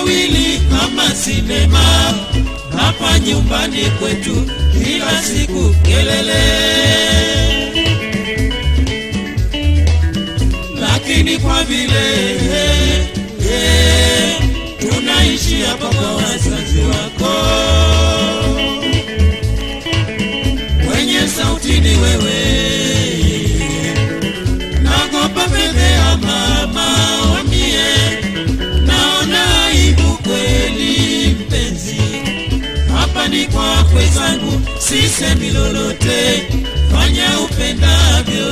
wawili kama sinema. Hapa nyumbani kwetu kila siku kelele, lakini kwa vile hey, hey, tunaishi hapa kwa wazee sisemi lolote, fanya upendavyo.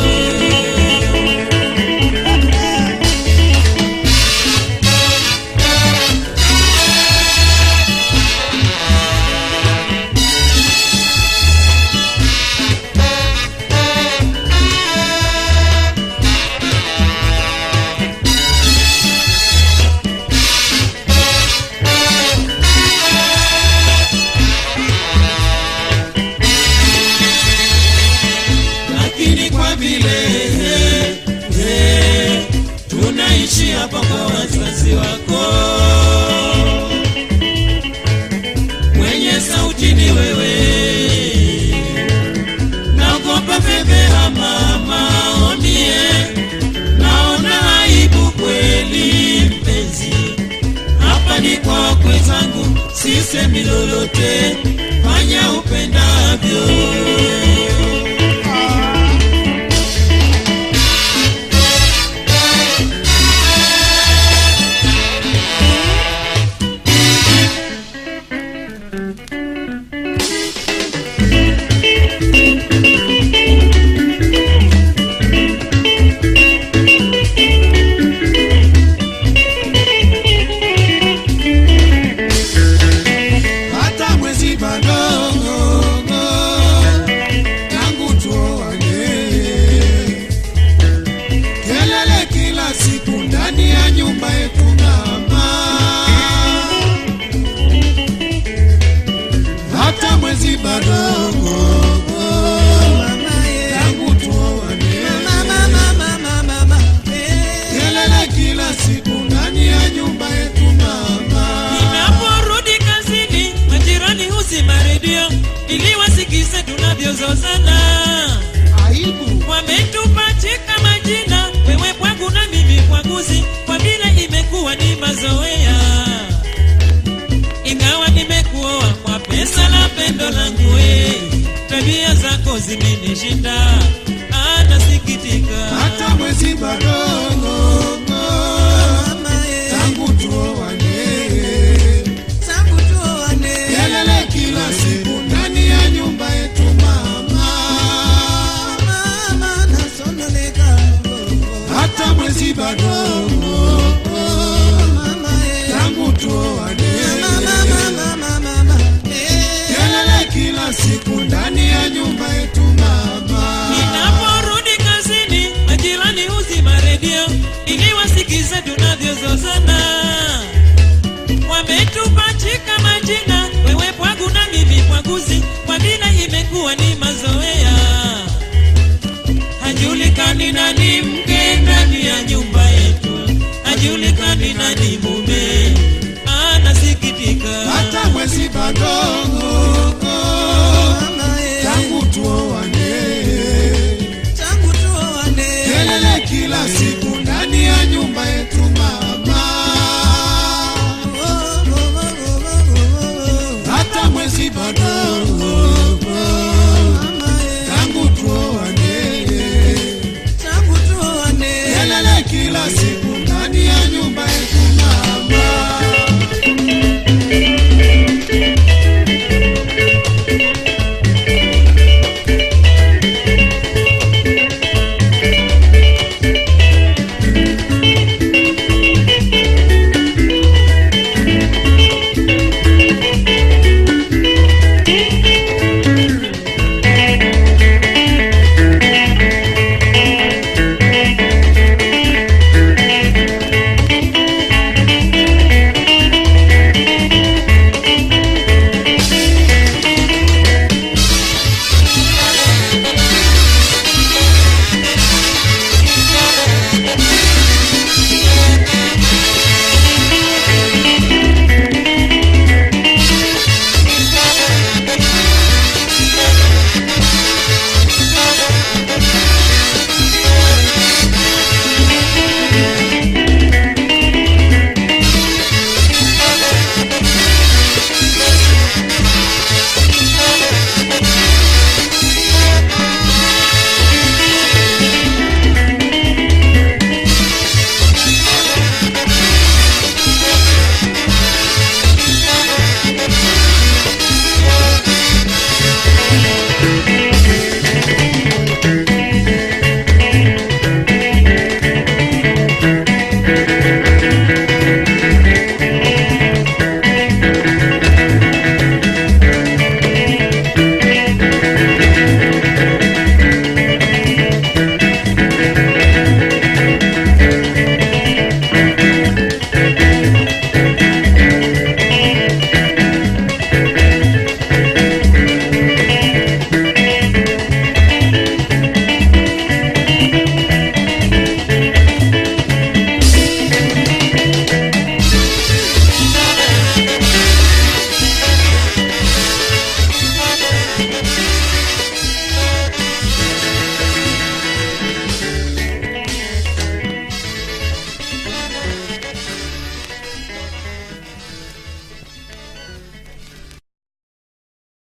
Ìbàdàn. zimenishinda, hata sikitika, hata mwezi bado. wazima redio ili wasikize tunavyozozana. Wametupachika majina, wewe pwagu na mimi pwaguzi, kwa vile imekuwa ni mazoea. Hajulikani nani mke ndani ya nyumba yetu, hajulikani nani mume, anasikitika hata mwezi bado